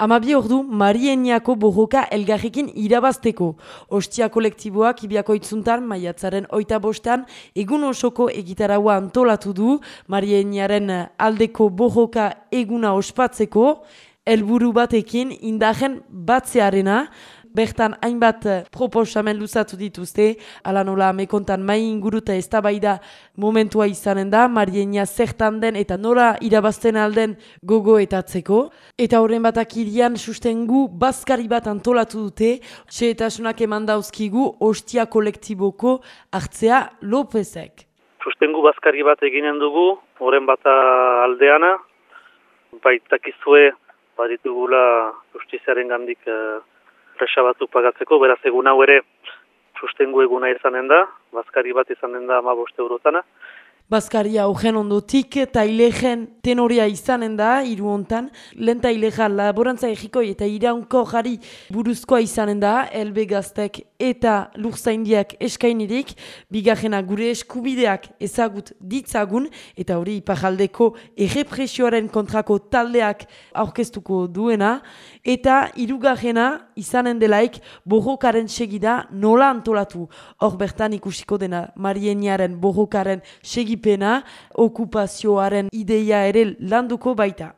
Amabi ordu, Marieniako borroka elgarrekin irabazteko. Ostia kolektiboak ibiako itzuntan, maiatzaren oita bostean, egun osoko egitaraua antolatu du, Marieniaren aldeko borroka eguna ospatzeko, helburu batekin indaren batzearena, bertan hainbat eh, proposamen luzatu dituzte, ala nola mekontan mai inguruta ez da momentua izanen da, Marienia zertan den eta nora irabazten alden gogo etatzeko. Eta horren batak irian sustengu bazkari bat antolatu dute, txe eta sunak eman dauzkigu ostia kolektiboko hartzea Lopezek. Sustengu bazkari bat eginen dugu, horren bata aldeana, baitakizue baditugula justiziaren gandik uh, presa batzuk pagatzeko, beraz egun hau ere sustengu eguna izanen da, bazkari bat izanen da ama boste eurotana. Bazkaria augen ondotik, tailegen tenoria izanen da, hiru hontan, lehen tailega laborantza egikoi eta iraunko jari buruzkoa izanen da, elbe gaztek eta lurzaindiak eskainirik, bigarrena gure eskubideak ezagut ditzagun, eta hori ipajaldeko errepresioaren kontrako taldeak aurkeztuko duena, eta irugarrena izanen delaik borrokaren segida nola antolatu. Hor bertan ikusiko dena Marieniaren borrokaren segipena okupazioaren ideia ere landuko baita.